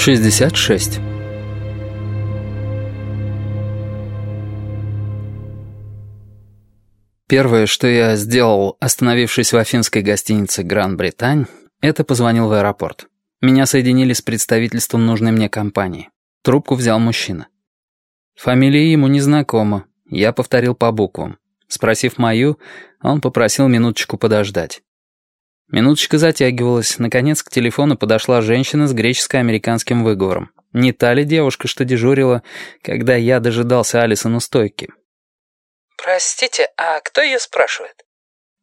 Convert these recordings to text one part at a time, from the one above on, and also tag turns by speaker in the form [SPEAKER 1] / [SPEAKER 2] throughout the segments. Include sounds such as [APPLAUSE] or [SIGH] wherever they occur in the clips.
[SPEAKER 1] 66. Первое, что я сделал, остановившись в афинской гостинице «Гран-Британь», это позвонил в аэропорт. Меня соединили с представительством нужной мне компании. Трубку взял мужчина. Фамилия ему незнакома. Я повторил по буквам. Спросив мою, он попросил минуточку подождать. Минуточка затягивалась. Наконец к телефону подошла женщина с греческо-американским выговором. Не та ли девушка, что дежурила, когда я дожидался Алисон у стойки?
[SPEAKER 2] «Простите, а кто ее спрашивает?»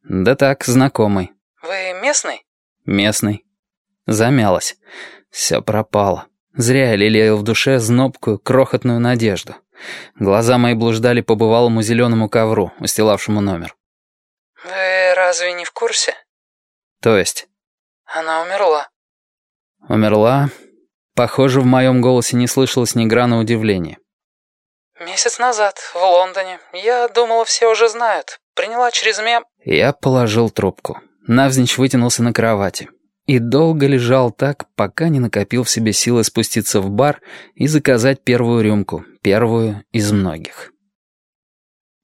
[SPEAKER 1] «Да так, знакомый».
[SPEAKER 2] «Вы местный?»
[SPEAKER 1] «Местный». Замялась. Все пропало. Зря я лелеял в душе знобкую, крохотную надежду. Глаза мои блуждали по бывалому зеленому ковру, устилавшему номер.
[SPEAKER 2] «Вы разве не в курсе?»
[SPEAKER 1] То есть?
[SPEAKER 2] Она умерла.
[SPEAKER 1] Умерла? Похоже, в моем голосе не слышалось ни грана удивления.
[SPEAKER 2] Месяц назад, в Лондоне. Я думала, все уже знают. Приняла через мем...
[SPEAKER 1] Я положил трубку. Навзничь вытянулся на кровати. И долго лежал так, пока не накопил в себе силы спуститься в бар и заказать первую рюмку, первую из многих.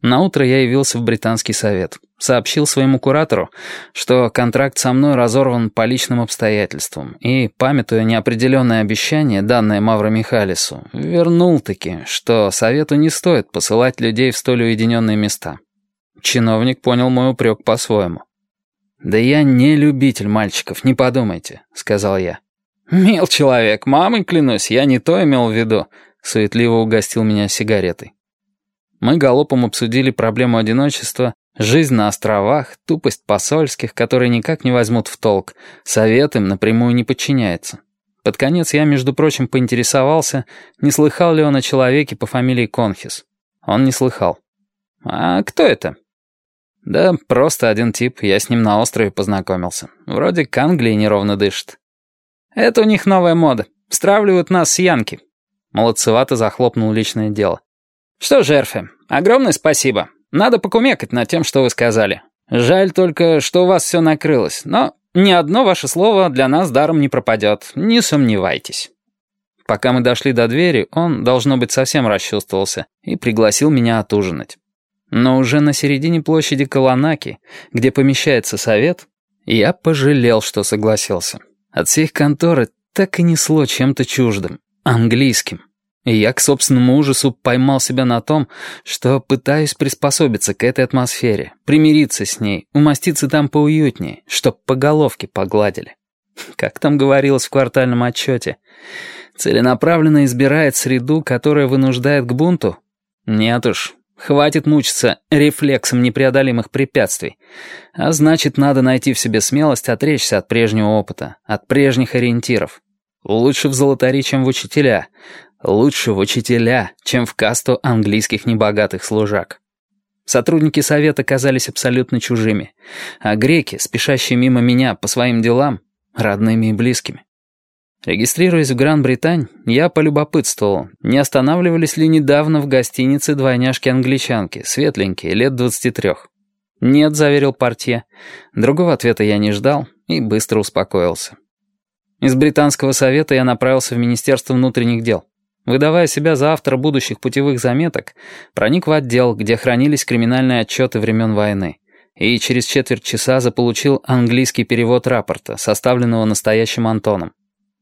[SPEAKER 1] Наутро я явился в британский совет. Сообщил своему куратору, что контракт со мной разорван по личным обстоятельствам, и, памятуя неопределенное обещание, данное Мавро Михалису, вернул-таки, что совету не стоит посылать людей в столь уединенные места. Чиновник понял мой упрек по-своему. «Да я не любитель мальчиков, не подумайте», — сказал я. «Мил человек, мамой клянусь, я не то имел в виду», — суетливо угостил меня сигаретой. Мы галопом обсудили проблему одиночества, жизнь на островах, тупость посольских, которые никак не возьмут в толк, совет им напрямую не подчиняется. Под конец я, между прочим, поинтересовался, не слыхал ли он о человеке по фамилии Конхис. Он не слыхал. «А кто это?» «Да просто один тип, я с ним на острове познакомился. Вроде к Англии неровно дышит». «Это у них новая мода. Стравливают нас с Янки». Молодцевато захлопнул личное дело. «Что ж, Эрфе, огромное спасибо. Надо покумекать над тем, что вы сказали. Жаль только, что у вас все накрылось, но ни одно ваше слово для нас даром не пропадет, не сомневайтесь». Пока мы дошли до двери, он, должно быть, совсем расчувствовался и пригласил меня отужинать. Но уже на середине площади Колонаки, где помещается совет, я пожалел, что согласился. От всей конторы так и несло чем-то чуждым, английским. И я к собственному ужасу поймал себя на том, что пытаюсь приспособиться к этой атмосфере, примириться с ней, умоститься там поуютнее, чтоб по головке погладили. [LAUGHS] Как там говорилось в квартальном отчете, целенаправленно избирает среду, которая вынуждает к бунту? Нет уж, хватит мучиться рефлексом непреодолимых препятствий. А значит, надо найти в себе смелость отречься от прежнего опыта, от прежних ориентиров. Лучше в золотари, чем в учителя, Лучше в учителя, чем в касту английских небогатых служак. Сотрудники совета казались абсолютно чужими, а греки, спешащие мимо меня по своим делам, родными и близкими. Регистрируясь в Гран-Британь, я полюбопытствовал, не останавливались ли недавно в гостинице двойняшки-англичанки, светленькие, лет 23. «Нет», — заверил портье. Другого ответа я не ждал и быстро успокоился. Из британского совета я направился в Министерство внутренних дел. Выдавая себя за автора будущих путевых заметок, проник в отдел, где хранились криминальные отчеты времен войны, и через четверть часа заполучил английский перевод рапорта, составленного настоящим Антоном.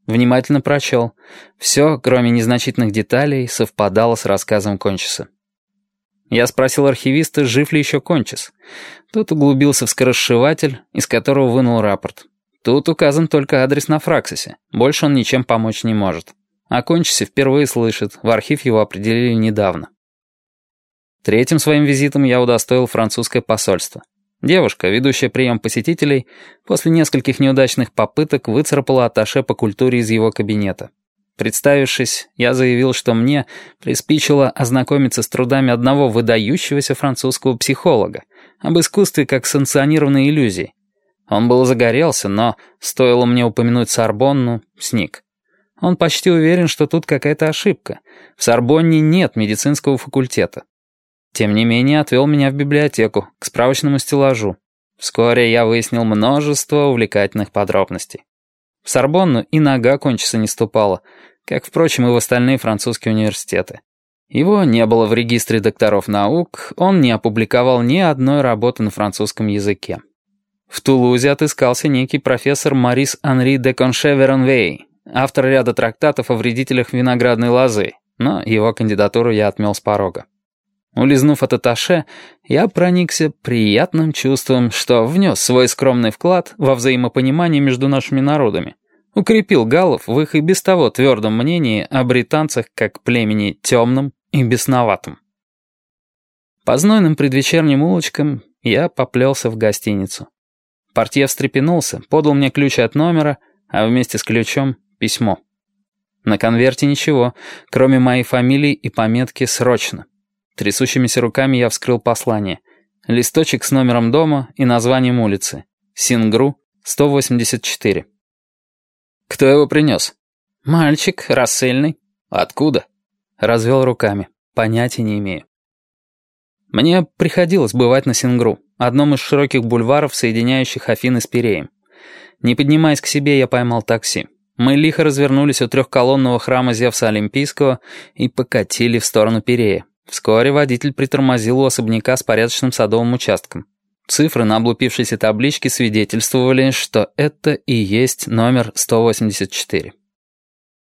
[SPEAKER 1] Внимательно прочел. Все, кроме незначительных деталей, совпадало с рассказом Кончиса. Я спросил архивиста, жив ли еще Кончис. Тот углубился в скоросшиватель, из которого вынул рапорт. Тут указан только адрес на Фраксисе. Больше он ничем помочь не может. О Кончисе впервые слышит, в архив его определили недавно. Третьим своим визитом я удостоил французское посольство. Девушка, ведущая прием посетителей, после нескольких неудачных попыток выцарапала атташе по культуре из его кабинета. Представившись, я заявил, что мне приспичило ознакомиться с трудами одного выдающегося французского психолога об искусстве как санкционированной иллюзии. Он был загорелся, но, стоило мне упомянуть Сорбонну, сник. Он почти уверен, что тут какая-то ошибка. В Сорбонне нет медицинского факультета. Тем не менее, отвел меня в библиотеку, к справочному стеллажу. Вскоре я выяснил множество увлекательных подробностей. В Сорбонну и нога кончится не ступала. как, впрочем, и в остальные французские университеты. Его не было в регистре докторов наук, он не опубликовал ни одной работы на французском языке. В Тулузе отыскался некий профессор Марис Анри де Конше-Веронвей, автор ряда трактатов о вредителях виноградной лозы, но его кандидатуру я отмел с порога. Улизнув от аташе, я проникся приятным чувством, что внес свой скромный вклад во взаимопонимание между нашими народами. Укрепил галлов в их и без того твердом мнении о британцах как племени темном и бесноватом. По знойным предвечерним улочкам я поплелся в гостиницу. Портье встрепенулся, подал мне ключ от номера, а вместе с ключом — письмо. На конверте ничего, кроме моей фамилии и пометки «Срочно». Трясущимися руками я вскрыл послание. Листочек с номером дома и названием улицы. Сингру, 184. «Кто его принес?» «Мальчик, рассыльный». «Откуда?» Развел руками. Понятия не имею. Мне приходилось бывать на Сингру, одном из широких бульваров, соединяющих Афины с Пиреем. Не поднимаясь к себе, я поймал такси. Мы лихо развернулись у трехколонного храма Зевса Олимпийского и покатили в сторону Пирея. Вскоре водитель притормозил у особняка с порядочным садовым участком. Цифры на облупившейся табличке свидетельствовали, что это и есть номер 184.